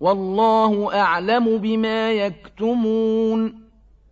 وَاللَّهُ أَعْلَمُ بِمَا يَكْتُمُونَ